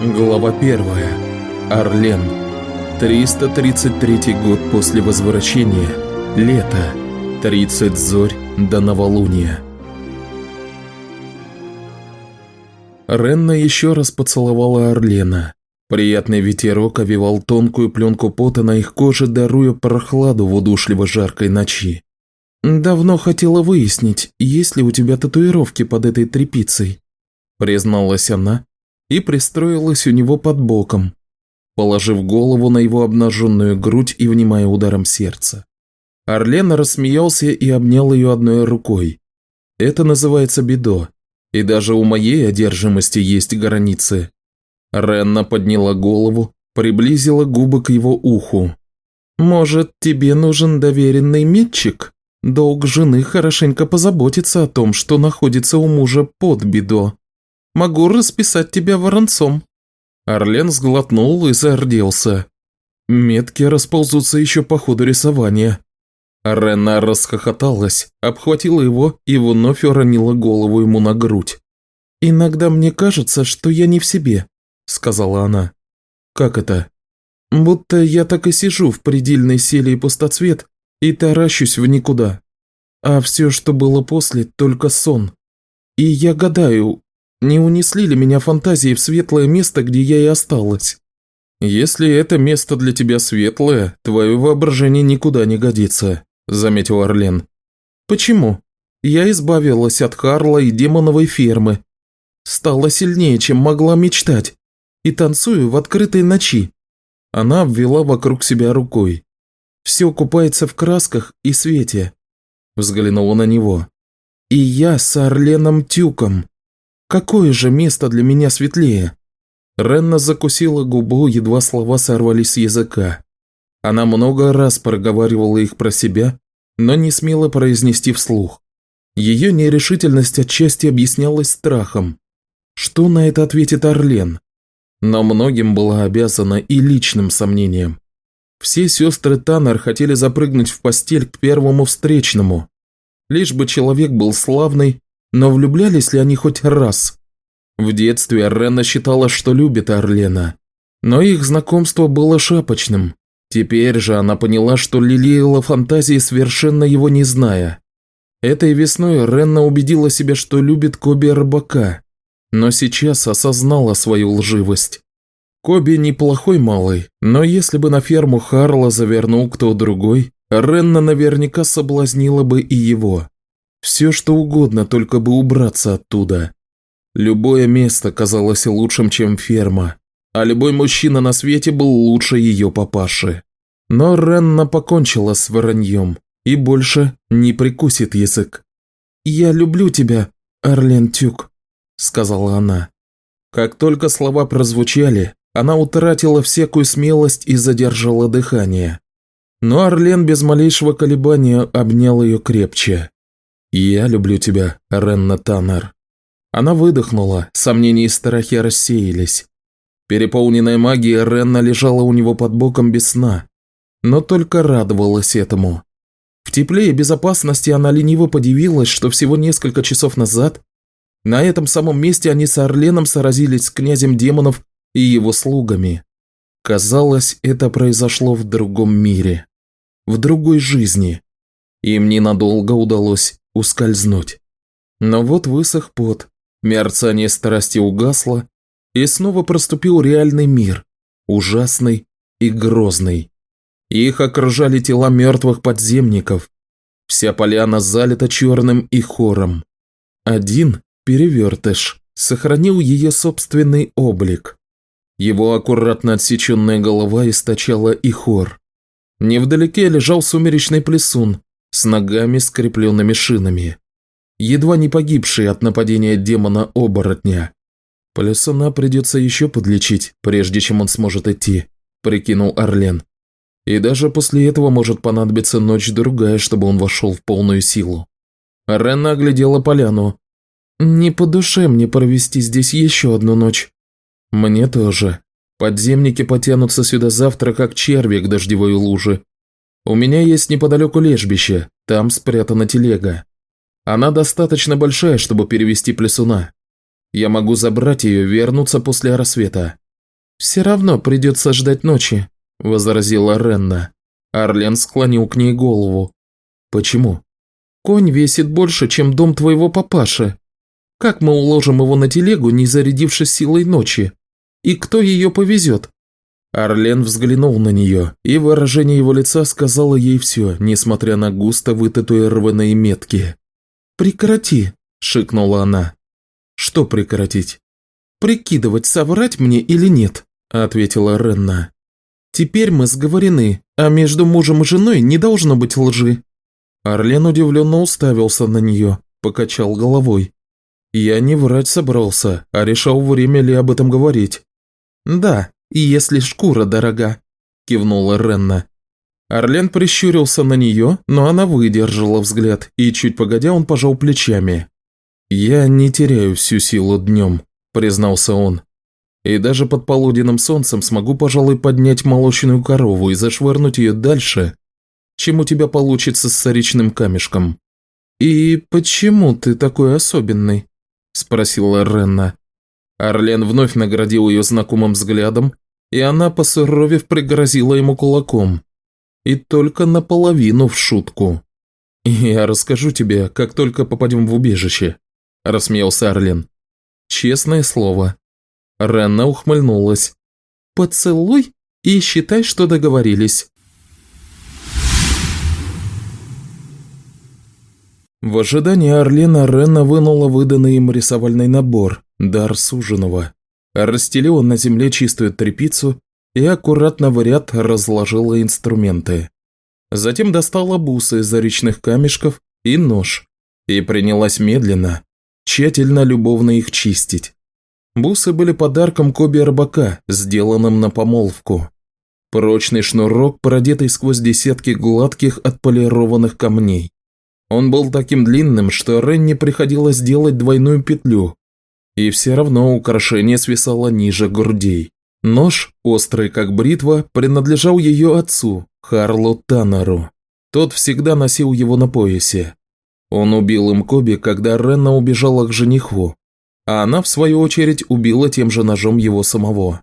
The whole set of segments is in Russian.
Глава 1. Орлен. 333 год после возвращения. Лето. 30 зорь до новолуния. Ренна еще раз поцеловала Орлена. Приятный ветерок овивал тонкую пленку пота на их коже, даруя прохладу в удушливо жаркой ночи. «Давно хотела выяснить, есть ли у тебя татуировки под этой тряпицей», призналась она, и пристроилась у него под боком, положив голову на его обнаженную грудь и внимая ударом сердца. Орлен рассмеялся и обнял ее одной рукой. Это называется бедо, и даже у моей одержимости есть границы. Ренна подняла голову, приблизила губы к его уху. «Может, тебе нужен доверенный метчик? Долг жены хорошенько позаботиться о том, что находится у мужа под бедо». Могу расписать тебя воронцом». Орлен сглотнул и зарделся. Метки расползутся еще по ходу рисования. Рена расхохоталась, обхватила его и вновь уронила голову ему на грудь. «Иногда мне кажется, что я не в себе», – сказала она. «Как это?» «Будто я так и сижу в предельной селе и пустоцвет и таращусь в никуда. А все, что было после, только сон. И я гадаю, не унесли ли меня фантазии в светлое место, где я и осталась? Если это место для тебя светлое, твое воображение никуда не годится, заметил Орлен. Почему? Я избавилась от Харла и демоновой фермы. Стала сильнее, чем могла мечтать. И танцую в открытой ночи. Она обвела вокруг себя рукой. Все купается в красках и свете. Взглянула на него. И я с Орленом Тюком. Какое же место для меня светлее? Ренна закусила губу, едва слова сорвались с языка. Она много раз проговаривала их про себя, но не смела произнести вслух. Ее нерешительность отчасти объяснялась страхом. Что на это ответит Орлен? Но многим была обязана и личным сомнением. Все сестры Таннер хотели запрыгнуть в постель к первому встречному. Лишь бы человек был славный но влюблялись ли они хоть раз? В детстве Рена считала, что любит Орлена. Но их знакомство было шапочным. Теперь же она поняла, что лелеяла фантазии, совершенно его не зная. Этой весной Ренна убедила себя, что любит Коби рыбака, но сейчас осознала свою лживость. Коби неплохой малый, но если бы на ферму Харла завернул кто другой, Ренна наверняка соблазнила бы и его. Все что угодно, только бы убраться оттуда. Любое место казалось лучшим, чем ферма, а любой мужчина на свете был лучше ее папаши. Но Ренна покончила с враньем и больше не прикусит язык. «Я люблю тебя, Орлен Тюк», – сказала она. Как только слова прозвучали, она утратила всякую смелость и задержала дыхание. Но Орлен без малейшего колебания обнял ее крепче. «Я люблю тебя, Ренна Таннер». Она выдохнула, сомнения и страхи рассеялись. Переполненная магией Ренна лежала у него под боком без сна, но только радовалась этому. В тепле и безопасности она лениво подивилась, что всего несколько часов назад на этом самом месте они с Орленом сразились с князем демонов и его слугами. Казалось, это произошло в другом мире, в другой жизни. Им ненадолго удалось ускользнуть. Но вот высох пот, мерцание страсти угасло, и снова проступил реальный мир, ужасный и грозный. Их окружали тела мертвых подземников. Вся поляна залита черным и хором. Один, перевертыш, сохранил ее собственный облик. Его аккуратно отсеченная голова источала и хор. Невдалеке лежал сумеречный плесун, с ногами, скрепленными шинами, едва не погибший от нападения демона-оборотня. Полюсуна придется еще подлечить, прежде чем он сможет идти, прикинул Орлен. И даже после этого может понадобиться ночь-другая, чтобы он вошел в полную силу. Рена оглядела поляну. «Не по душе мне провести здесь еще одну ночь». «Мне тоже. Подземники потянутся сюда завтра, как черви к дождевой луже. У меня есть неподалеку лежбище, там спрятана телега. Она достаточно большая, чтобы перевести плесуна. Я могу забрать ее и вернуться после рассвета. «Все равно придется ждать ночи», – возразила Ренна. Арлен склонил к ней голову. «Почему?» «Конь весит больше, чем дом твоего папаши. Как мы уложим его на телегу, не зарядившись силой ночи? И кто ее повезет?» Арлен взглянул на нее, и выражение его лица сказало ей все, несмотря на густо вытатуированные метки. «Прекрати!» – шикнула она. «Что прекратить?» «Прикидывать, соврать мне или нет», – ответила Ренна. «Теперь мы сговорены, а между мужем и женой не должно быть лжи». Арлен удивленно уставился на нее, покачал головой. «Я не врать собрался, а решал, время ли об этом говорить». «Да, если шкура дорога», – кивнула Ренна. Орлен прищурился на нее, но она выдержала взгляд, и чуть погодя он пожал плечами. «Я не теряю всю силу днем», – признался он. «И даже под полуденным солнцем смогу, пожалуй, поднять молочную корову и зашвырнуть ее дальше, чем у тебя получится с соричным камешком». «И почему ты такой особенный?» – спросила Ренна. Орлен вновь наградил ее знакомым взглядом, и она, посуровев, пригрозила ему кулаком. И только наполовину в шутку. «Я расскажу тебе, как только попадем в убежище», – рассмеялся Орлен. «Честное слово». Ренна ухмыльнулась. «Поцелуй и считай, что договорились». В ожидании Орлена Ренна вынула выданный им рисовальный набор, дар суженого. Расстелила на земле чистую тряпицу и аккуратно в ряд разложила инструменты. Затем достала бусы из речных камешков и нож и принялась медленно, тщательно любовно их чистить. Бусы были подарком Коби рыбака, сделанным на помолвку. Прочный шнурок, продетый сквозь десятки гладких отполированных камней. Он был таким длинным, что Ренни приходилось делать двойную петлю, и все равно украшение свисало ниже грудей. Нож, острый как бритва, принадлежал ее отцу, Харлу Таннеру. Тот всегда носил его на поясе. Он убил им Коби, когда Ренна убежала к жениху, а она, в свою очередь, убила тем же ножом его самого.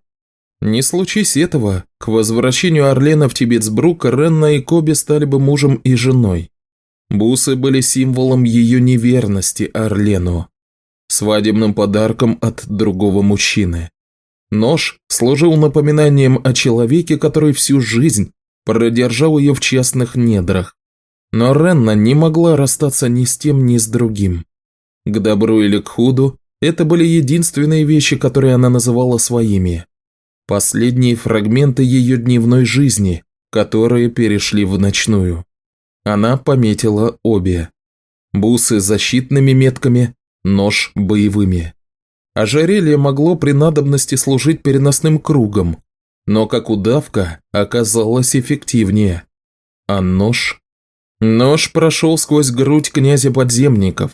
Не случись этого, к возвращению Орлена в Тибетсбрук Ренна и Коби стали бы мужем и женой. Бусы были символом ее неверности Орлену, свадебным подарком от другого мужчины. Нож служил напоминанием о человеке, который всю жизнь продержал ее в частных недрах. Но Ренна не могла расстаться ни с тем, ни с другим. К добру или к худу это были единственные вещи, которые она называла своими. Последние фрагменты ее дневной жизни, которые перешли в ночную. Она пометила обе. Бусы защитными метками, нож боевыми. Ожерелье могло при надобности служить переносным кругом, но как удавка оказалось эффективнее. А нож? Нож прошел сквозь грудь князя подземников.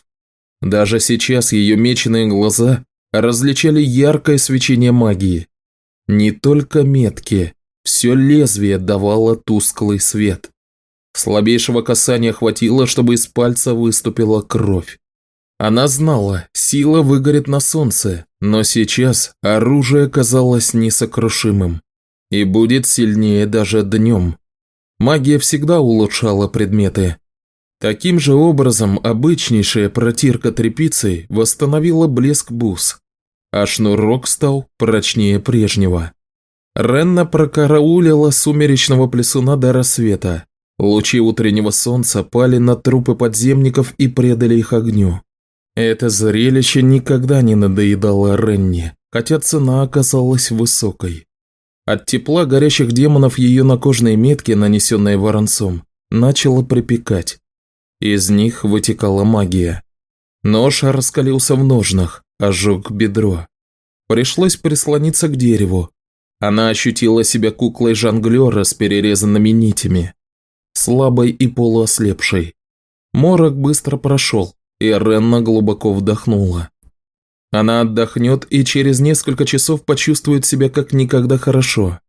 Даже сейчас ее меченые глаза различали яркое свечение магии. Не только метки, все лезвие давало тусклый свет. Слабейшего касания хватило, чтобы из пальца выступила кровь. Она знала, сила выгорит на солнце, но сейчас оружие казалось несокрушимым и будет сильнее даже днем. Магия всегда улучшала предметы. Таким же образом обычнейшая протирка тряпицей восстановила блеск бус, а шнурок стал прочнее прежнего. Ренна прокараулила сумеречного плесуна до рассвета. Лучи утреннего солнца пали на трупы подземников и предали их огню. Это зрелище никогда не надоедало Ренни, хотя цена оказалась высокой. От тепла горящих демонов ее накожные метки, нанесенные воронцом, начало припекать. Из них вытекала магия. Нож раскалился в ножнах, ожег бедро. Пришлось прислониться к дереву. Она ощутила себя куклой жонглера с перерезанными нитями, слабой и полуослепшей. Морок быстро прошел, и Ренна глубоко вдохнула. Она отдохнет и через несколько часов почувствует себя как никогда хорошо.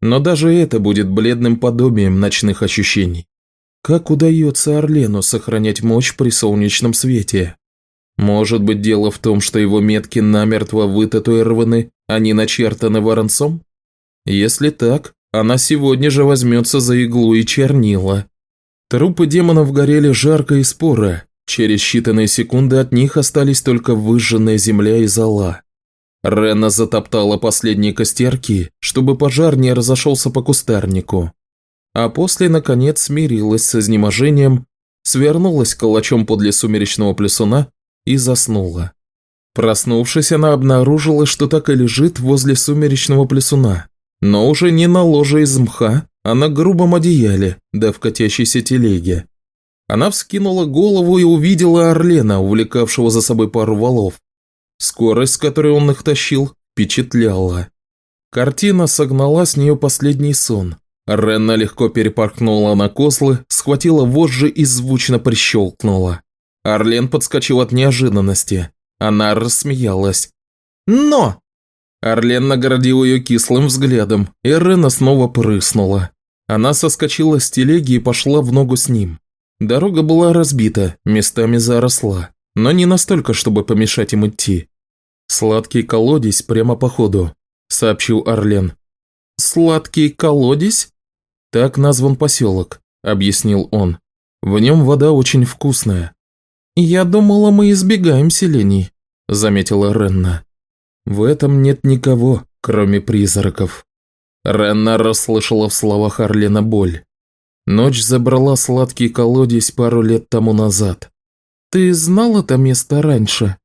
Но даже это будет бледным подобием ночных ощущений. Как удается Орлену сохранять мощь при солнечном свете? Может быть дело в том, что его метки намертво вытатуированы, а не начертаны воронцом? Если так, она сегодня же возьмется за иглу и чернила. Трупы демонов горели жарко и споро. Через считанные секунды от них остались только выжженная земля и зола. Рена затоптала последние костерки, чтобы пожар не разошелся по кустарнику. А после, наконец, смирилась с изнеможением, свернулась калачом подле сумеречного плесуна и заснула. Проснувшись, она обнаружила, что так и лежит возле сумеречного плесуна, но уже не на ложе из мха, а на грубом одеяле, да в катящейся телеге. Она вскинула голову и увидела Орлена, увлекавшего за собой пару валов. Скорость, с которой он их тащил, впечатляла. Картина согнала с нее последний сон. Ренна легко перепорхнула на козлы, схватила вожжи и звучно прищелкнула. Орлен подскочил от неожиданности. Она рассмеялась. «Но!» Орлен наградил ее кислым взглядом, и Рена снова прыснула. Она соскочила с телеги и пошла в ногу с ним. Дорога была разбита, местами заросла, но не настолько, чтобы помешать им идти. «Сладкий колодец прямо по ходу», – сообщил Орлен. «Сладкий колодец?» «Так назван поселок», – объяснил он. «В нем вода очень вкусная». «Я думала, мы избегаем селений», – заметила Ренна. «В этом нет никого, кроме призраков». Ренна расслышала в словах Орлена боль. Ночь забрала сладкий колодец пару лет тому назад. «Ты знал это место раньше?»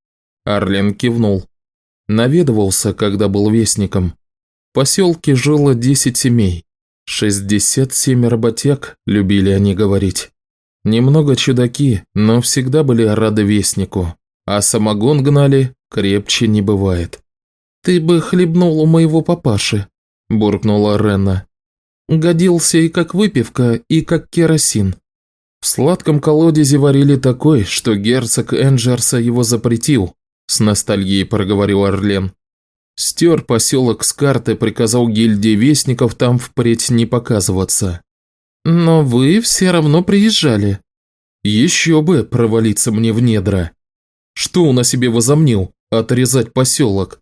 Арлен кивнул. Наведывался, когда был вестником. В поселке жило десять семей. Шестьдесят семь работяг, любили они говорить. Немного чудаки, но всегда были рады вестнику. А самогон гнали, крепче не бывает. «Ты бы хлебнул у моего папаши», – буркнула Ренна. Годился и как выпивка, и как керосин. В сладком колодезе варили такой, что герцог Энджерса его запретил, с ностальгией проговорил Орлен. Стер поселок с карты, приказал гильдии вестников там впредь не показываться. Но вы все равно приезжали. Еще бы провалиться мне в недра. Что он о себе возомнил? Отрезать поселок?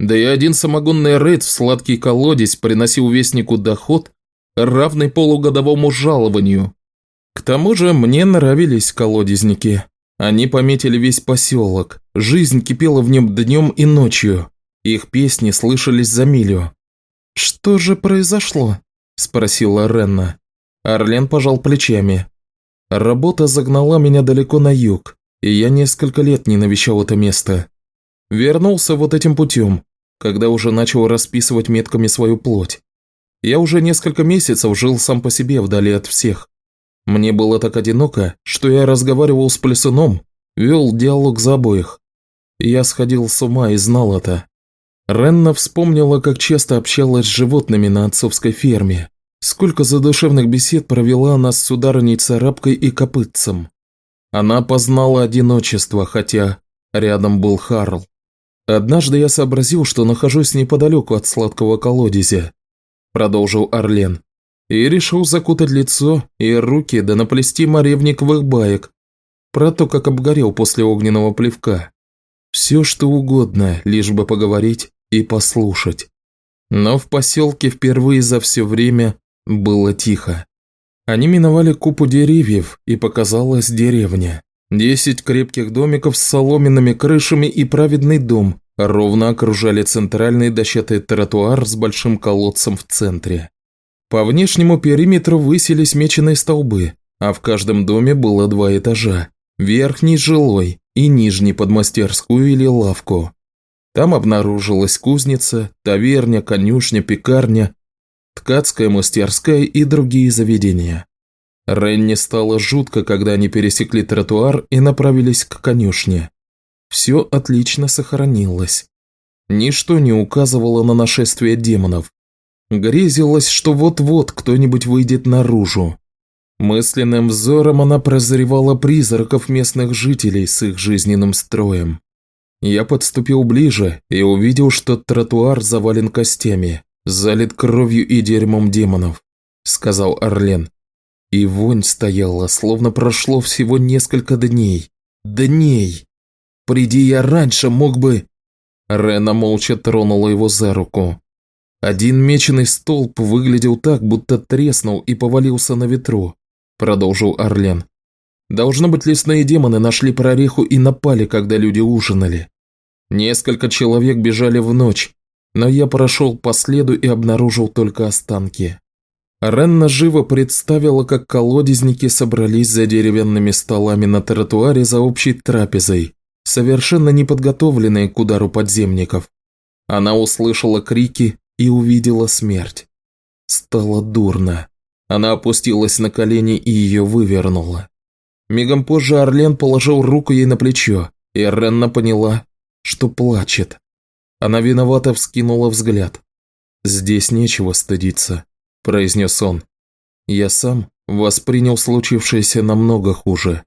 Да и один самогонный рейд в сладкий колодец приносил вестнику доход, равный полугодовому жалованию. К тому же мне нравились колодезники. Они пометили весь поселок, жизнь кипела в нем днем и ночью, их песни слышались за милю. «Что же произошло?» – спросила Ренна. Орлен пожал плечами. «Работа загнала меня далеко на юг, и я несколько лет не навещал это место. Вернулся вот этим путем, когда уже начал расписывать метками свою плоть. Я уже несколько месяцев жил сам по себе вдали от всех. Мне было так одиноко, что я разговаривал с Плесуном, вел диалог за обоих. Я сходил с ума и знал это. Ренна вспомнила, как часто общалась с животными на отцовской ферме. Сколько задушевных бесед провела она с сударыней царапкой и копытцем. Она познала одиночество, хотя рядом был Харл. Однажды я сообразил, что нахожусь неподалеку от сладкого колодезя, продолжил Орлен. И решил закутать лицо и руки да наплести моревниковых баек про то, как обгорел после огненного плевка. Все что угодно, лишь бы поговорить и послушать. Но в поселке впервые за все время было тихо. Они миновали купу деревьев, и показалась деревня. Десять крепких домиков с соломенными крышами и праведный дом, ровно окружали центральный дощатый тротуар с большим колодцем в центре. По внешнему периметру высились меченые столбы, а в каждом доме было два этажа – верхний жилой и нижний под мастерскую или лавку. Там обнаружилась кузница, таверня, конюшня, пекарня, ткацкая мастерская и другие заведения. Ренни стало жутко, когда они пересекли тротуар и направились к конюшне. Все отлично сохранилось. Ничто не указывало на нашествие демонов. Грезилось, что вот-вот кто-нибудь выйдет наружу. Мысленным взором она прозревала призраков местных жителей с их жизненным строем. Я подступил ближе и увидел, что тротуар завален костями, залит кровью и дерьмом демонов, сказал Орлен. И вонь стояла, словно прошло всего несколько дней. Дней! Приди я раньше, мог бы...» Рена молча тронула его за руку. Один меченый столб выглядел так, будто треснул и повалился на ветру, продолжил Орлен. Должно быть, лесные демоны нашли прореху и напали, когда люди ужинали. Несколько человек бежали в ночь, но я прошел по следу и обнаружил только останки. Ренна живо представила, как колодезники собрались за деревянными столами на тротуаре за общей трапезой, совершенно неподготовленные к удару подземников. Она услышала крики и увидела смерть. Стало дурно. Она опустилась на колени и ее вывернула. Мигом позже Орлен положил руку ей на плечо, и Ренна поняла, что плачет. Она виновато вскинула взгляд. «Здесь нечего стыдиться», – произнес он. «Я сам воспринял случившееся намного хуже».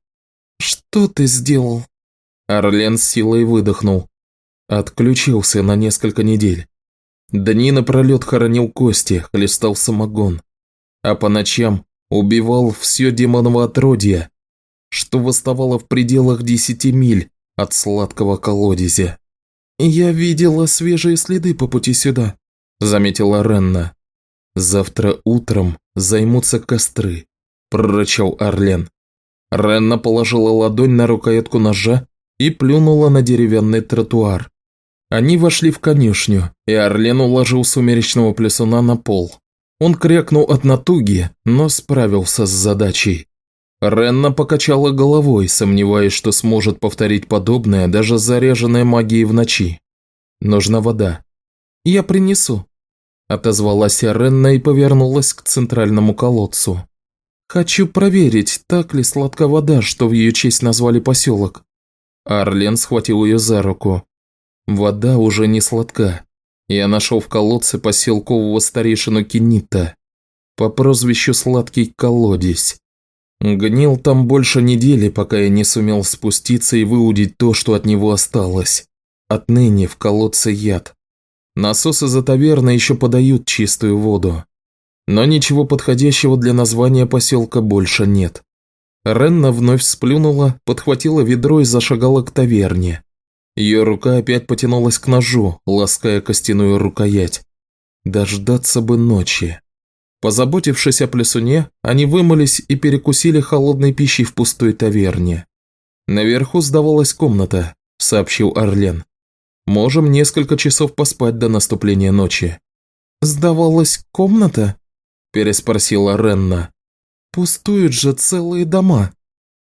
«Что ты сделал?» Орлен с силой выдохнул. Отключился на несколько недель. Дни напролет хоронил кости, хлестал самогон. А по ночам убивал все демоново отродье, что восставало в пределах десяти миль от сладкого колодезя. «Я видела свежие следы по пути сюда», – заметила Ренна. «Завтра утром займутся костры», – прорычал Орлен. Ренна положила ладонь на рукоятку ножа и плюнула на деревянный тротуар. Они вошли в конюшню, и Орлен уложил сумеречного плесуна на пол. Он крякнул от натуги, но справился с задачей. Ренна покачала головой, сомневаясь, что сможет повторить подобное даже заряженной магией в ночи. Нужна вода. «Я принесу», – отозвалась Ренна и повернулась к центральному колодцу. «Хочу проверить, так ли сладка вода, что в ее честь назвали поселок». Арлен схватил ее за руку. Вода уже не сладка. Я нашел в колодце поселкового старейшину Кенита по прозвищу Сладкий Колодец. Гнил там больше недели, пока я не сумел спуститься и выудить то, что от него осталось. Отныне в колодце яд. Насосы за таверной еще подают чистую воду. Но ничего подходящего для названия поселка больше нет. Ренна вновь сплюнула, подхватила ведро и зашагала к таверне. Ее рука опять потянулась к ножу, лаская костяную рукоять. Дождаться бы ночи. Позаботившись о плесуне, они вымылись и перекусили холодной пищей в пустой таверне. «Наверху сдавалась комната», – сообщил Орлен. «Можем несколько часов поспать до наступления ночи». «Сдавалась комната?» – переспросила Ренна. «Пустуют же целые дома».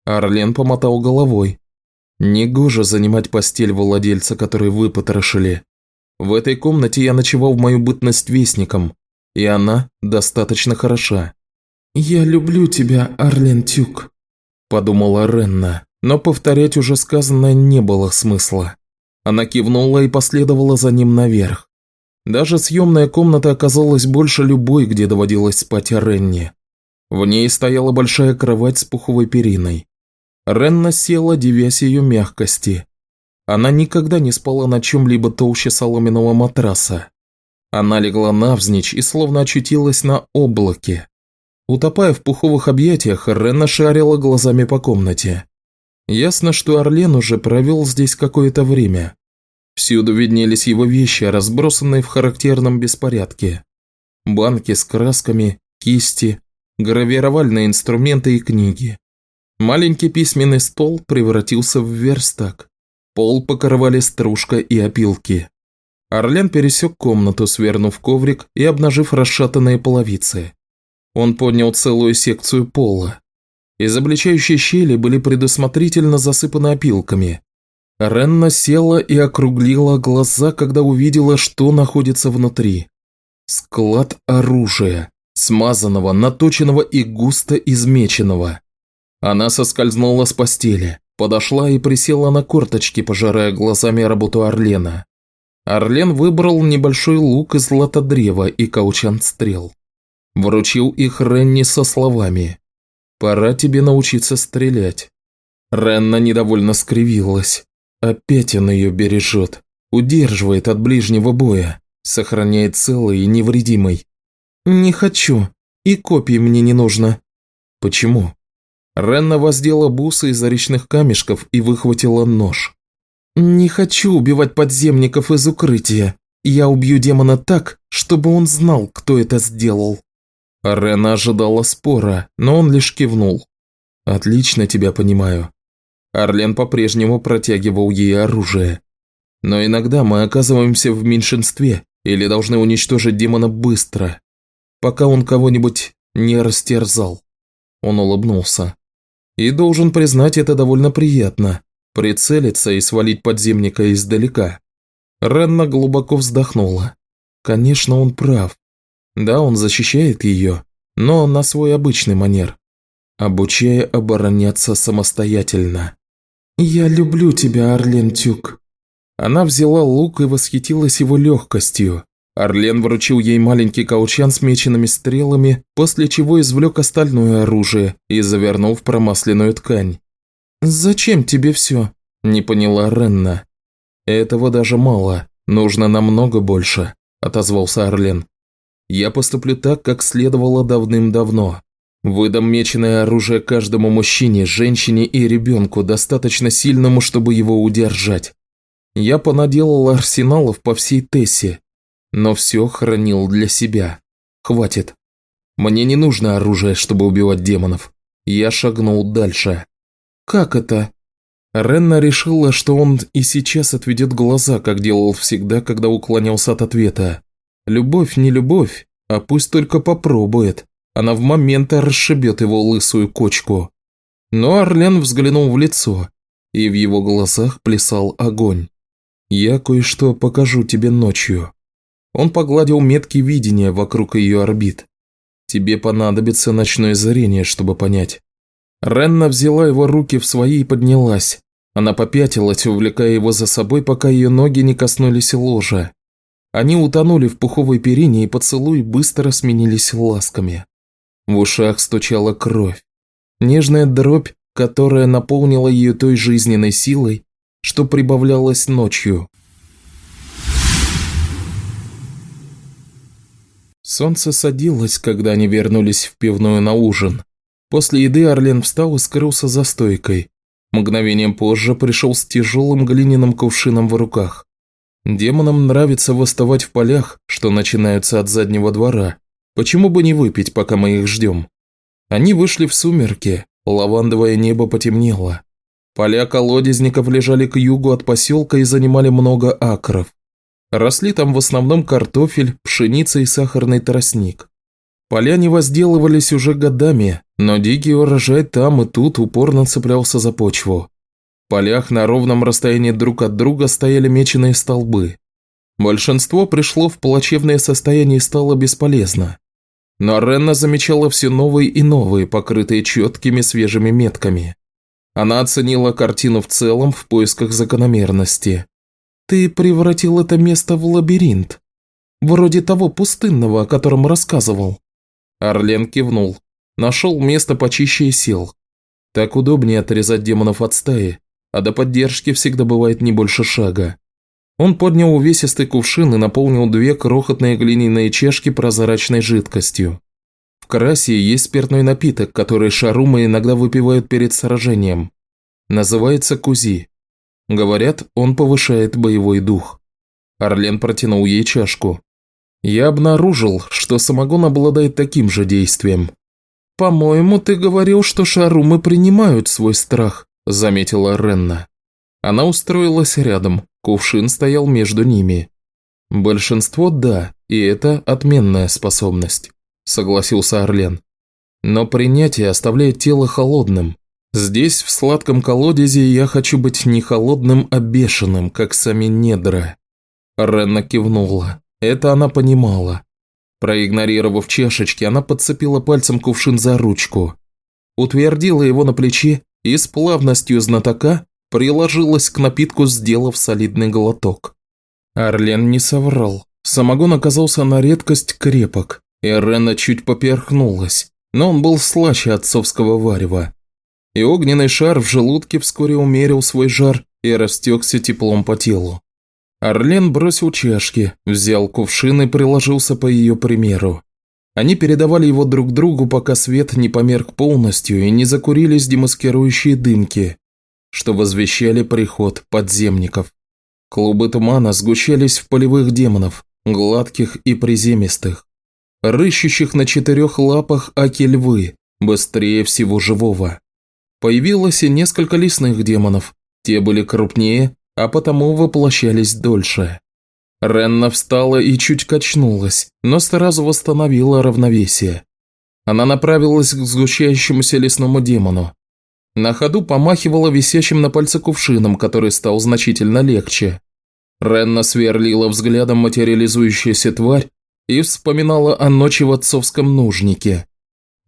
Орлен помотал головой. Негоже занимать постель владельца, который выпотрошили. В этой комнате я ночевал в мою бытность вестником, и она достаточно хороша. «Я люблю тебя, Арлен Тюк», – подумала Ренна, но повторять уже сказанное не было смысла. Она кивнула и последовала за ним наверх. Даже съемная комната оказалась больше любой, где доводилось спать Ренне. В ней стояла большая кровать с пуховой периной. Ренна села, девясь ее мягкости. Она никогда не спала на чем-либо толще соломенного матраса. Она легла навзничь и словно очутилась на облаке. Утопая в пуховых объятиях, Ренна шарила глазами по комнате. Ясно, что Орлен уже провел здесь какое-то время. Всюду виднелись его вещи, разбросанные в характерном беспорядке. Банки с красками, кисти, гравировальные инструменты и книги. Маленький письменный стол превратился в верстак. Пол покрывали стружка и опилки. Орлен пересек комнату, свернув коврик и обнажив расшатанные половицы. Он поднял целую секцию пола. Из обличающей щели были предусмотрительно засыпаны опилками. Ренна села и округлила глаза, когда увидела, что находится внутри. Склад оружия, смазанного, наточенного и густо измеченного. Она соскользнула с постели, подошла и присела на корточки, пожирая глазами работу Орлена. Орлен выбрал небольшой лук из лотодрева и каучан стрел. Вручил их Ренни со словами «Пора тебе научиться стрелять». Ренна недовольно скривилась. Опять он ее бережет, удерживает от ближнего боя, сохраняет целой и невредимой. «Не хочу, и копий мне не нужно». «Почему?» Ренна воздела бусы из речных камешков и выхватила нож. «Не хочу убивать подземников из укрытия», Я убью демона так, чтобы он знал, кто это сделал». Рена ожидала спора, но он лишь кивнул. «Отлично тебя понимаю». Арлен по-прежнему протягивал ей оружие. «Но иногда мы оказываемся в меньшинстве или должны уничтожить демона быстро, пока он кого-нибудь не растерзал». Он улыбнулся. «И должен признать, это довольно приятно – прицелиться и свалить подземника издалека». Ренна глубоко вздохнула. Конечно, он прав. Да, он защищает ее, но на свой обычный манер, обучая обороняться самостоятельно. «Я люблю тебя, Арлен Тюк». Она взяла лук и восхитилась его легкостью. Орлен вручил ей маленький каучан с меченными стрелами, после чего извлек остальное оружие и завернул в промасленную ткань. «Зачем тебе все?» – не поняла Ренна. «Этого даже мало, нужно намного больше», – отозвался Орлен. «Я поступлю так, как следовало давным-давно. Выдам меченое оружие каждому мужчине, женщине и ребенку, достаточно сильному, чтобы его удержать. Я понаделал арсеналов по всей Тессе, но все хранил для себя. Хватит. Мне не нужно оружие, чтобы убивать демонов. Я шагнул дальше. Как это? Ренна решила, что он и сейчас отведет глаза, как делал всегда, когда уклонялся от ответа. Любовь не любовь, а пусть только попробует. Она в момент расшибет его лысую кочку. Но Орлен взглянул в лицо, и в его глазах плясал огонь. «Я кое-что покажу тебе ночью». Он погладил метки видения вокруг ее орбит. «Тебе понадобится ночное зрение, чтобы понять. Ренна взяла его руки в свои и поднялась. Она попятилась, увлекая его за собой, пока ее ноги не коснулись ложа. Они утонули в пуховой перине, и поцелуи быстро сменились ласками. В ушах стучала кровь. Нежная дробь, которая наполнила ее той жизненной силой, что прибавлялась ночью. Солнце садилось, когда они вернулись в пивную на ужин. После еды Орлен встал и скрылся за стойкой. Мгновением позже пришел с тяжелым глиняным кувшином в руках. Демонам нравится восставать в полях, что начинаются от заднего двора. Почему бы не выпить, пока мы их ждем? Они вышли в сумерки, лавандовое небо потемнело. Поля колодезников лежали к югу от поселка и занимали много акров. Росли там в основном картофель, пшеница и сахарный тростник. Поля не возделывались уже годами, но дикий урожай там и тут упорно цеплялся за почву. В полях на ровном расстоянии друг от друга стояли меченые столбы. Большинство пришло в плачевное состояние и стало бесполезно. Но Ренна замечала все новые и новые, покрытые четкими свежими метками. Она оценила картину в целом в поисках закономерности. «Ты превратил это место в лабиринт. Вроде того пустынного, о котором рассказывал». Орлен кивнул. Нашел место почище и сел. Так удобнее отрезать демонов от стаи, а до поддержки всегда бывает не больше шага. Он поднял увесистый кувшин и наполнил две крохотные глиняные чашки прозрачной жидкостью. В Карасии есть спиртной напиток, который шарумы иногда выпивают перед сражением. Называется кузи. Говорят, он повышает боевой дух. Орлен протянул ей чашку. Я обнаружил, что самогон обладает таким же действием. «По-моему, ты говорил, что шарумы принимают свой страх», – заметила Ренна. Она устроилась рядом, кувшин стоял между ними. «Большинство – да, и это отменная способность», – согласился Орлен. «Но принятие оставляет тело холодным. Здесь, в сладком колодезе, я хочу быть не холодным, а бешеным, как сами недра». Ренна кивнула. Это она понимала. Проигнорировав чашечки, она подцепила пальцем кувшин за ручку, утвердила его на плече и с плавностью знатока приложилась к напитку, сделав солидный глоток. Орлен не соврал. Самогон оказался на редкость крепок, и Рена чуть поперхнулась, но он был слаще отцовского варева. И огненный шар в желудке вскоре умерил свой жар и растекся теплом по телу. Орлен бросил чашки, взял кувшин и приложился по ее примеру. Они передавали его друг другу, пока свет не померк полностью и не закурились демаскирующие дымки, что возвещали приход подземников. Клубы тумана сгущались в полевых демонов, гладких и приземистых, рыщущих на четырех лапах аки-львы, быстрее всего живого. Появилось и несколько лесных демонов, те были крупнее, а потому воплощались дольше. Ренна встала и чуть качнулась, но сразу восстановила равновесие. Она направилась к сгущающемуся лесному демону. На ходу помахивала висящим на пальце кувшином, который стал значительно легче. Ренна сверлила взглядом материализующуюся тварь и вспоминала о ночи в отцовском нужнике,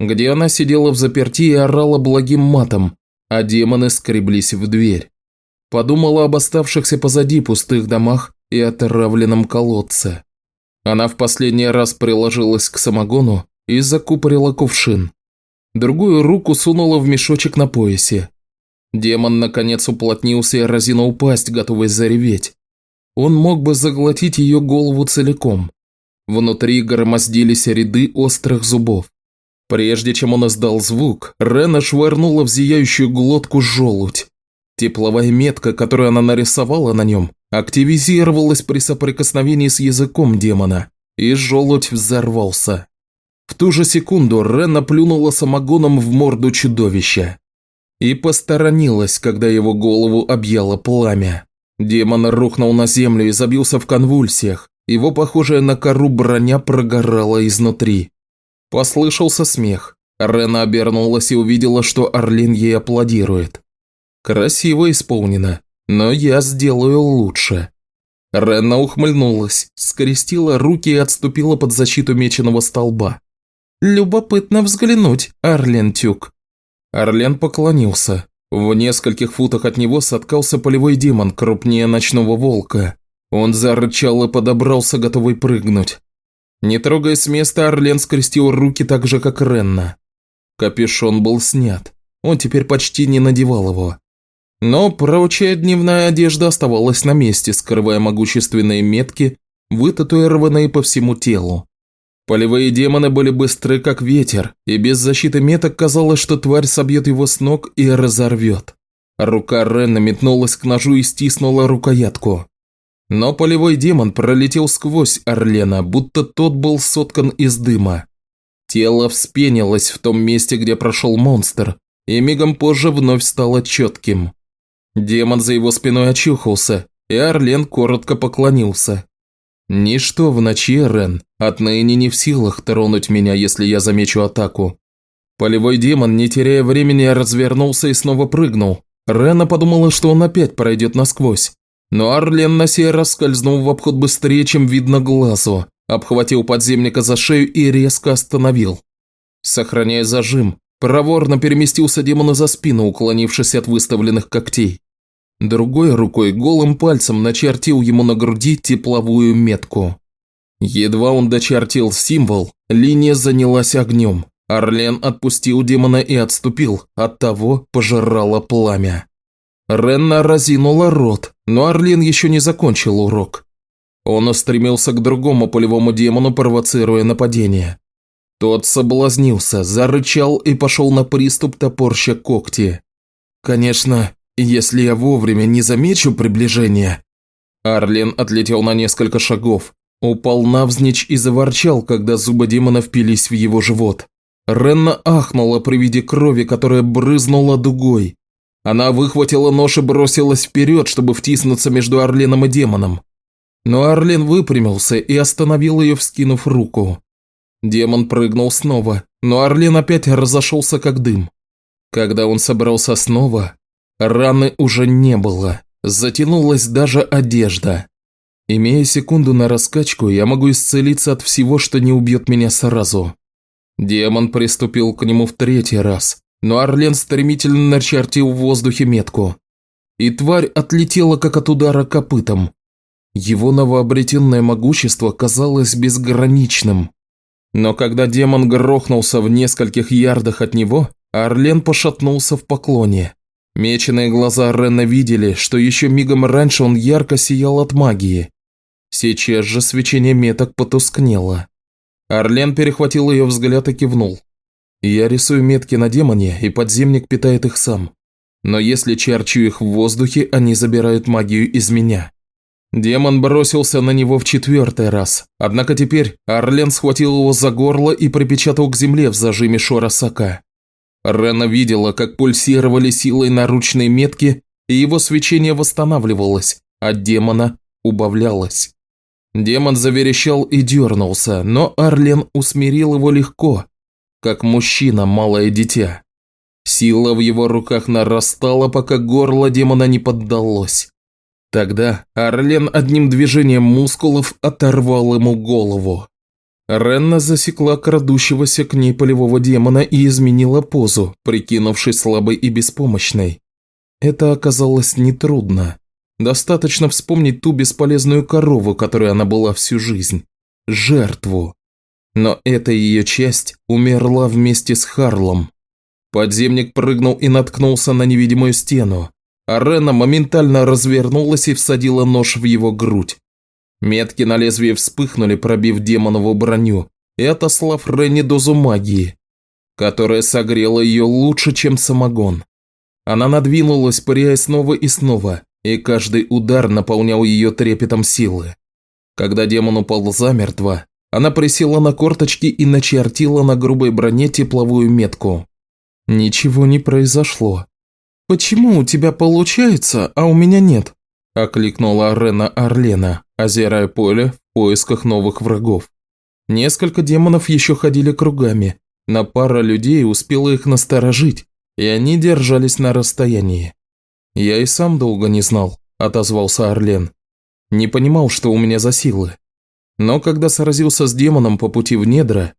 где она сидела в заперти и орала благим матом, а демоны скреблись в дверь. Подумала об оставшихся позади пустых домах и отравленном колодце. Она в последний раз приложилась к самогону и закупорила кувшин. Другую руку сунула в мешочек на поясе. Демон наконец уплотнился и разинул пасть, готовый зареветь. Он мог бы заглотить ее голову целиком. Внутри громоздились ряды острых зубов. Прежде чем он издал звук, Рена швырнула в зияющую глотку желудь. Тепловая метка, которую она нарисовала на нем, активизировалась при соприкосновении с языком демона, и желудь взорвался. В ту же секунду Рена плюнула самогоном в морду чудовища и посторонилась, когда его голову объяло пламя. Демон рухнул на землю и забился в конвульсиях, его похожая на кору броня прогорала изнутри. Послышался смех. Рена обернулась и увидела, что Орлин ей аплодирует. Красиво исполнено, но я сделаю лучше. Ренна ухмыльнулась, скрестила руки и отступила под защиту меченого столба. «Любопытно взглянуть, Арлен Тюк». Орлен поклонился. В нескольких футах от него соткался полевой демон, крупнее ночного волка. Он зарычал и подобрался, готовый прыгнуть. Не трогая с места, Орлен скрестил руки так же, как Ренна. Капюшон был снят. Он теперь почти не надевал его. Но прочая дневная одежда оставалась на месте, скрывая могущественные метки, вытатуированные по всему телу. Полевые демоны были быстры, как ветер, и без защиты меток казалось, что тварь собьет его с ног и разорвет. Рука Ренна метнулась к ножу и стиснула рукоятку. Но полевой демон пролетел сквозь Орлена, будто тот был соткан из дыма. Тело вспенилось в том месте, где прошел монстр, и мигом позже вновь стало четким. Демон за его спиной очухался, и Орлен коротко поклонился. «Ничто в ночи, Рен, отныне не в силах тронуть меня, если я замечу атаку». Полевой демон, не теряя времени, развернулся и снова прыгнул. Рена подумала, что он опять пройдет насквозь. Но Орлен на сей раз скользнул в обход быстрее, чем видно глазу, обхватил подземника за шею и резко остановил. Сохраняя зажим, Проворно переместился демона за спину, уклонившись от выставленных когтей. Другой рукой голым пальцем начертил ему на груди тепловую метку. Едва он дочертил символ, линия занялась огнем. Орлен отпустил демона и отступил, от того пожирало пламя. Ренна разинула рот, но Орлен еще не закончил урок. Он устремился к другому полевому демону, провоцируя нападение. Тот соблазнился, зарычал и пошел на приступ топорща когти. Конечно, если я вовремя не замечу приближения... Арлен отлетел на несколько шагов, упал навзничь и заворчал, когда зубы демона впились в его живот. Ренна ахнула при виде крови, которая брызнула дугой. Она выхватила нож и бросилась вперед, чтобы втиснуться между Орленом и демоном. Но Орлен выпрямился и остановил ее, вскинув руку. Демон прыгнул снова, но Орлен опять разошелся как дым. Когда он собрался снова, раны уже не было, затянулась даже одежда. Имея секунду на раскачку, я могу исцелиться от всего, что не убьет меня сразу. Демон приступил к нему в третий раз, но Орлен стремительно начертил в воздухе метку. И тварь отлетела, как от удара копытом. Его новообретенное могущество казалось безграничным. Но когда демон грохнулся в нескольких ярдах от него, Орлен пошатнулся в поклоне. Меченые глаза Рена видели, что еще мигом раньше он ярко сиял от магии. Сейчас же свечение меток потускнело. Орлен перехватил ее взгляд и кивнул. «Я рисую метки на демоне, и подземник питает их сам. Но если черчу их в воздухе, они забирают магию из меня. Демон бросился на него в четвертый раз, однако теперь Орлен схватил его за горло и припечатал к земле в зажиме Шоросака. Рена видела, как пульсировали силой наручные метки, и его свечение восстанавливалось, а демона убавлялось. Демон заверещал и дернулся, но Орлен усмирил его легко, как мужчина малое дитя. Сила в его руках нарастала, пока горло демона не поддалось. Тогда Орлен одним движением мускулов оторвал ему голову. Ренна засекла крадущегося к ней полевого демона и изменила позу, прикинувшись слабой и беспомощной. Это оказалось нетрудно. Достаточно вспомнить ту бесполезную корову, которой она была всю жизнь. Жертву. Но эта ее часть умерла вместе с Харлом. Подземник прыгнул и наткнулся на невидимую стену. А Рена моментально развернулась и всадила нож в его грудь. Метки на лезвие вспыхнули, пробив демонову броню и отослав Ренни дозу магии, которая согрела ее лучше, чем самогон. Она надвинулась, пыряя снова и снова, и каждый удар наполнял ее трепетом силы. Когда демон упал замертво, она присела на корточки и начертила на грубой броне тепловую метку. Ничего не произошло. «Почему у тебя получается, а у меня нет?» – окликнула Рена Орлена, озирая поле в поисках новых врагов. Несколько демонов еще ходили кругами, но пара людей успела их насторожить, и они держались на расстоянии. «Я и сам долго не знал», – отозвался Орлен. «Не понимал, что у меня за силы. Но когда сразился с демоном по пути в недра,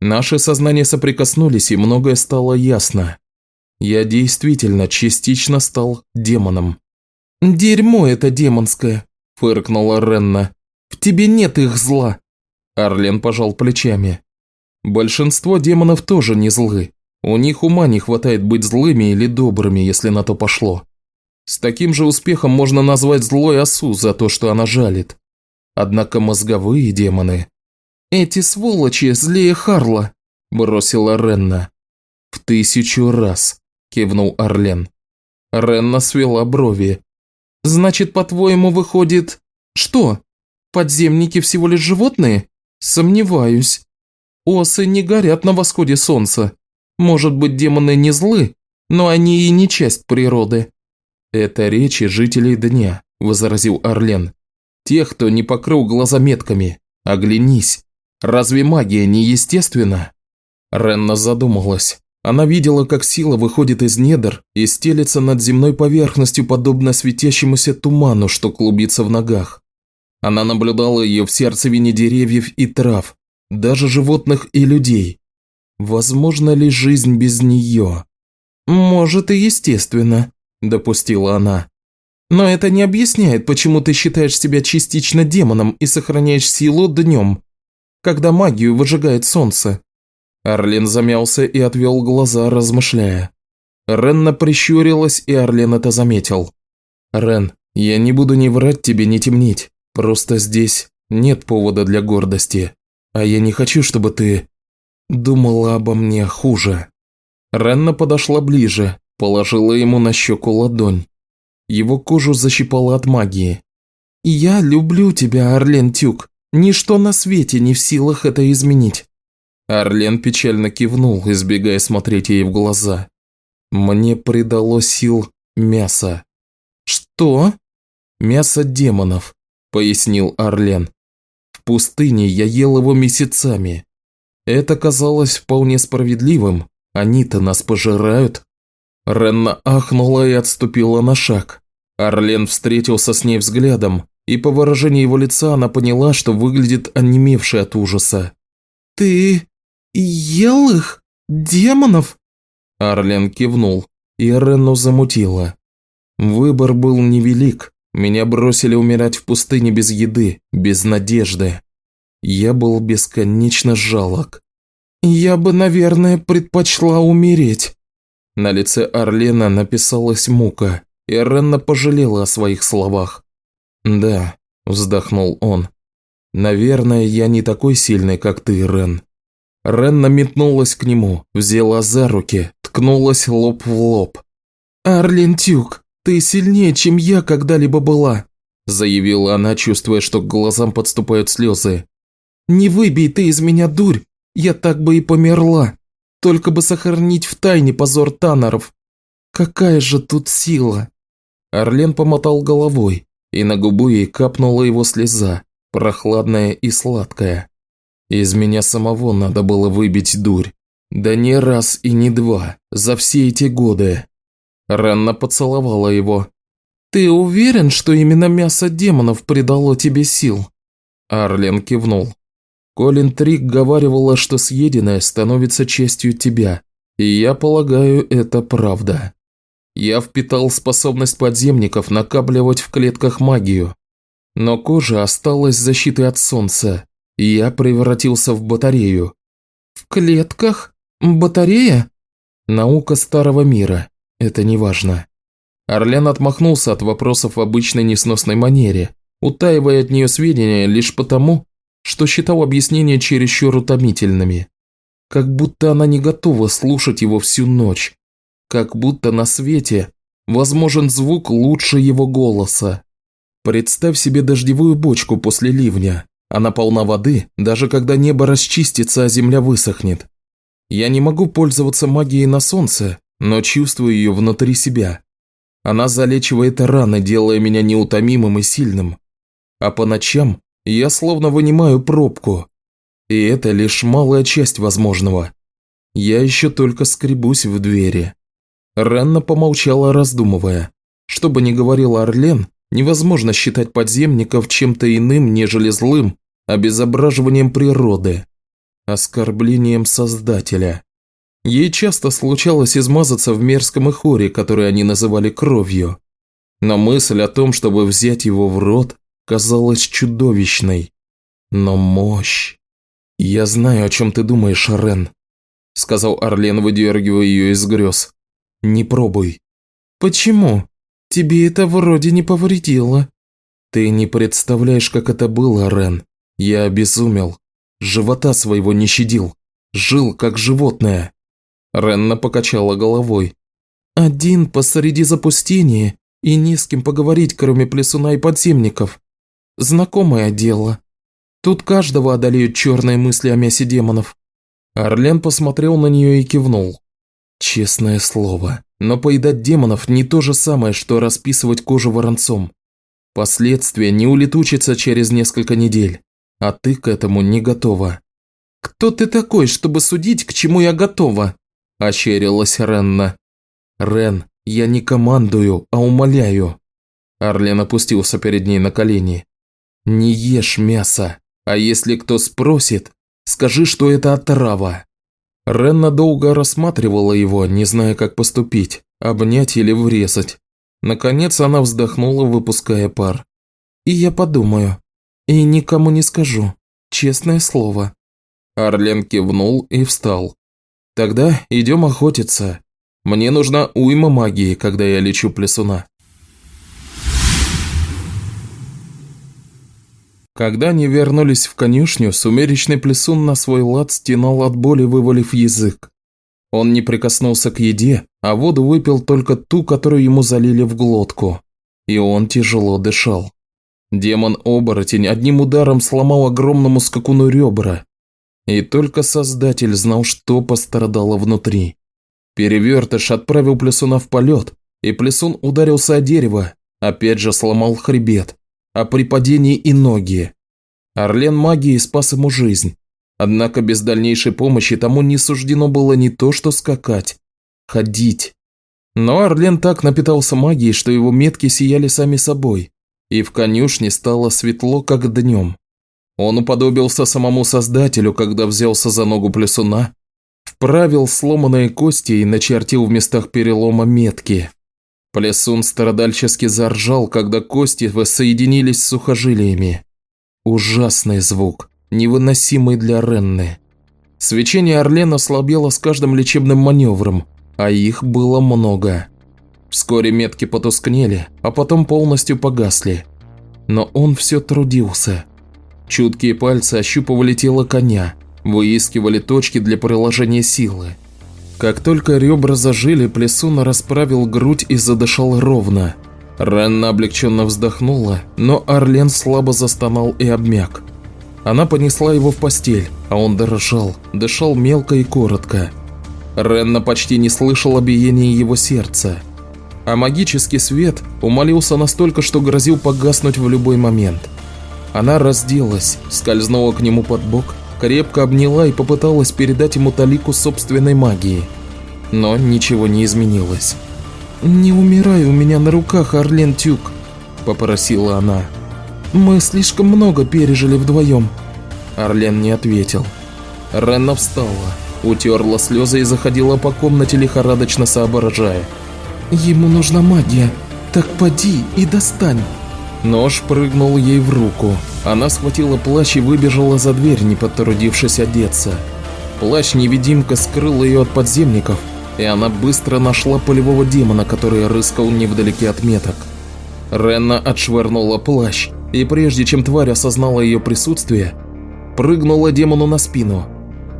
наши сознания соприкоснулись, и многое стало ясно. Я действительно частично стал демоном». «Дерьмо это демонское», – фыркнула Ренна. «В тебе нет их зла». Орлен пожал плечами. «Большинство демонов тоже не злы. У них ума не хватает быть злыми или добрыми, если на то пошло. С таким же успехом можно назвать злой осу за то, что она жалит. Однако мозговые демоны... «Эти сволочи злее Харла», – бросила Ренна. «В тысячу раз», – кивнул Орлен. Ренна свела брови. «Значит, по-твоему, выходит... Что? Подземники всего лишь животные? Сомневаюсь. Осы не горят на восходе солнца. Может быть, демоны не злы, но они и не часть природы. «Это речи жителей дня», – возразил Орлен. «Тех, кто не покрыл глаза метками. Оглянись. Разве магия не естественна?» Ренна задумалась. Она видела, как сила выходит из недр и стелется над земной поверхностью, подобно светящемуся туману, что клубится в ногах. Она наблюдала ее в сердцевине деревьев и трав, даже животных и людей. Возможно ли жизнь без нее? Может и естественно, – допустила она. «Но это не объясняет, почему ты считаешь себя частично демоном и сохраняешь силу днем, когда магию выжигает солнце». Орлен замялся и отвел глаза, размышляя. Ренна прищурилась, и Орлен это заметил. «Рен, я не буду ни врать тебе, ни темнить. Просто здесь нет повода для гордости. А я не хочу, чтобы ты думала обо мне хуже». Ренна подошла ближе, Положила ему на щеку ладонь. Его кожу защипала от магии. «Я люблю тебя, Орлен Тюк. Ничто на свете не в силах это изменить». Орлен печально кивнул, избегая смотреть ей в глаза. «Мне придало сил мясо». «Что?» «Мясо демонов», – пояснил Орлен. «В пустыне я ел его месяцами. Это казалось вполне справедливым. Они-то нас пожирают, Ренна ахнула и отступила на шаг. Орлен встретился с ней взглядом, и по выражению его лица она поняла, что выглядит онемевшей от ужаса. «Ты ел их? Демонов?» Орлен кивнул, и Ренну замутила. Выбор был невелик. Меня бросили умирать в пустыне без еды, без надежды. Я был бесконечно жалок. «Я бы, наверное, предпочла умереть», на лице Орлена написалась мука, и Ренна пожалела о своих словах. «Да», – вздохнул он. «Наверное, я не такой сильный, как ты, Рен». Ренна метнулась к нему, взяла за руки, ткнулась лоб в лоб. «Арлен Тюк, ты сильнее, чем я когда-либо была. заявила она, чувствуя, что к глазам подступают слезы. «Не выбей ты из меня дурь, я так бы и померла, только бы сохранить в тайне позор Таннеров. Какая же тут сила!» Орлен помотал головой, и на губу ей капнула его слеза, прохладная и сладкая. Из меня самого надо было выбить дурь. Да не раз и не два, за все эти годы. Ранна поцеловала его. «Ты уверен, что именно мясо демонов придало тебе сил?» Арлен кивнул. Колин Трик говаривала, что съеденное становится частью тебя, и я полагаю, это правда. Я впитал способность подземников накапливать в клетках магию, но кожа осталась защитой от солнца, и я превратился в батарею. «В клетках? Батарея?» Наука старого мира, это не важно. Орлен отмахнулся от вопросов в обычной несносной манере, утаивая от нее сведения лишь потому, что считал объяснения чересчур утомительными. Как будто она не готова слушать его всю ночь. Как будто на свете возможен звук лучше его голоса. Представь себе дождевую бочку после ливня. Она полна воды, даже когда небо расчистится, а земля высохнет. Я не могу пользоваться магией на солнце, но чувствую ее внутри себя. Она залечивает раны, делая меня неутомимым и сильным. А по ночам я словно вынимаю пробку. И это лишь малая часть возможного. Я еще только скребусь в двери. Ранна помолчала, раздумывая. Что бы ни говорил Орлен, Невозможно считать подземников чем-то иным, нежели злым, обезображиванием природы, оскорблением Создателя. Ей часто случалось измазаться в мерзком хоре, который они называли кровью. Но мысль о том, чтобы взять его в рот, казалась чудовищной. Но мощь... «Я знаю, о чем ты думаешь, Рен», – сказал Орлен, выдергивая ее из грез. «Не пробуй». «Почему?» Тебе это вроде не повредило». «Ты не представляешь, как это было, Рен. Я обезумел. Живота своего не щадил. Жил, как животное». Ренна покачала головой. «Один посреди запустения и ни с кем поговорить, кроме плесуна и подземников. Знакомое дело. Тут каждого одолеют черные мысли о мясе демонов». Орлен посмотрел на нее и кивнул. «Честное слово, но поедать демонов не то же самое, что расписывать кожу воронцом. Последствия не улетучатся через несколько недель, а ты к этому не готова. «Кто ты такой, чтобы судить, к чему я готова?» – ощерилась Ренна. «Рен, я не командую, а умоляю». Арлен опустился перед ней на колени. «Не ешь мясо, а если кто спросит, скажи, что это отрава». Ренна долго рассматривала его, не зная, как поступить, обнять или врезать. Наконец она вздохнула, выпуская пар. «И я подумаю. И никому не скажу. Честное слово». Арлен кивнул и встал. «Тогда идем охотиться. Мне нужна уйма магии, когда я лечу плесуна». Когда они вернулись в конюшню, сумеречный плесун на свой лад стенал от боли, вывалив язык. Он не прикоснулся к еде, а воду выпил только ту, которую ему залили в глотку. И он тяжело дышал. Демон-оборотень одним ударом сломал огромному скакуну ребра. И только Создатель знал, что пострадало внутри. Перевертыш отправил плесуна в полет, и плесун ударился о дерево, опять же сломал хребет а при падении и ноги. Орлен магии спас ему жизнь, однако без дальнейшей помощи тому не суждено было не то что скакать, ходить. Но Орлен так напитался магией, что его метки сияли сами собой, и в конюшне стало светло, как днем. Он уподобился самому Создателю, когда взялся за ногу плесуна, вправил сломанные кости и начертил в местах перелома метки. Плесун страдальчески заржал, когда кости воссоединились с сухожилиями. Ужасный звук, невыносимый для Ренны. Свечение Орлена слабело с каждым лечебным маневром, а их было много. Вскоре метки потускнели, а потом полностью погасли. Но он все трудился. Чуткие пальцы ощупывали тело коня, выискивали точки для приложения силы. Как только ребра зажили, Плесун расправил грудь и задышал ровно. Ренна облегченно вздохнула, но Орлен слабо застонал и обмяк. Она понесла его в постель, а он дрожал, дышал мелко и коротко. Ренна почти не слышал биения его сердца. А магический свет умолился настолько, что грозил погаснуть в любой момент. Она разделась, скользнула к нему под бок, крепко обняла и попыталась передать ему талику собственной магии. Но ничего не изменилось. «Не умирай у меня на руках, Орлен Тюк», – попросила она. «Мы слишком много пережили вдвоем». Орлен не ответил. Ренна встала, утерла слезы и заходила по комнате, лихорадочно соображая. «Ему нужна магия, так поди и достань». Нож прыгнул ей в руку. Она схватила плащ и выбежала за дверь, не потрудившись одеться. Плащ-невидимка скрыл ее от подземников, и она быстро нашла полевого демона, который рыскал невдалеке от меток. Ренна отшвырнула плащ, и прежде чем тварь осознала ее присутствие, прыгнула демону на спину,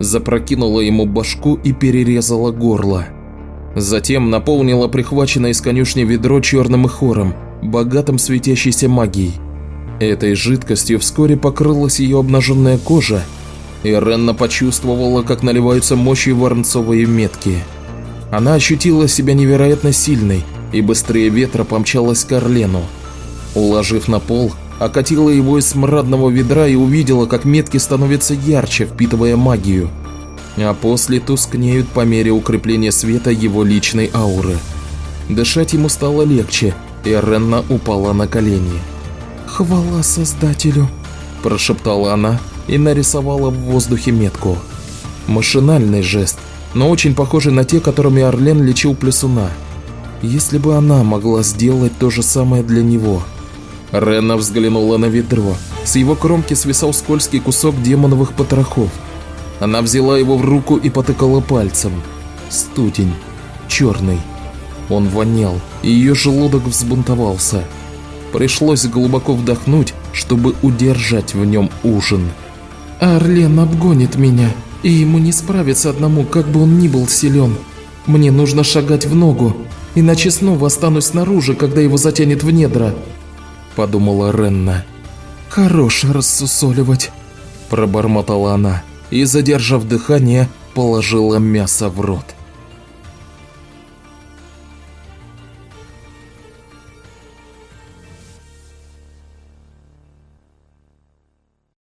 запрокинула ему башку и перерезала горло. Затем наполнила прихваченное из конюшни ведро черным ихором, богатым светящейся магией. Этой жидкостью вскоре покрылась ее обнаженная кожа, и Ренна почувствовала, как наливаются мощью воронцовые метки. Она ощутила себя невероятно сильной и быстрее ветра помчалась к Орлену. Уложив на пол, окатила его из смрадного ведра и увидела, как метки становятся ярче, впитывая магию, а после тускнеют по мере укрепления света его личной ауры. Дышать ему стало легче, и Ренна упала на колени. «Хвала Создателю!» – прошептала она и нарисовала в воздухе метку. Машинальный жест, но очень похожий на те, которыми Орлен лечил плесуна. Если бы она могла сделать то же самое для него. Рена взглянула на ведро. С его кромки свисал скользкий кусок демоновых потрохов. Она взяла его в руку и потыкала пальцем. Студень. Черный. Он вонял, и ее желудок взбунтовался. Пришлось глубоко вдохнуть, чтобы удержать в нем ужин. «Орлен обгонит меня», и ему не справиться одному, как бы он ни был силен. Мне нужно шагать в ногу, иначе снова останусь снаружи, когда его затянет в недра», – подумала Ренна. «Хорош рассусоливать», – пробормотала она и, задержав дыхание, положила мясо в рот.